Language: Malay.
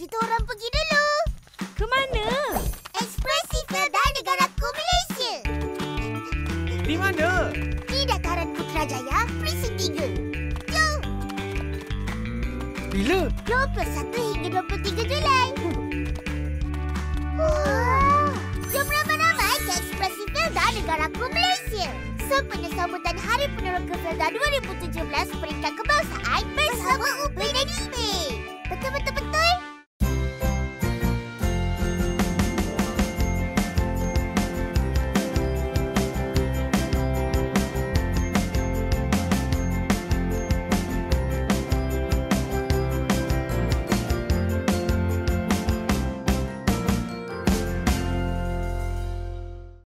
Kita orang pergi dulu. Ke mana? Ekspresi Felda Negaraku Malaysia. Di mana? Di dataran Putrajaya, Precinct 3. Jom, Bila? 21 hingga 23 Julai. Wah, jom ramai-ramai ke Ekspresi Felda Negaraku Malaysia. Sempena sambutan Hari Peneroka Felda 2017 peringkat kebangsaan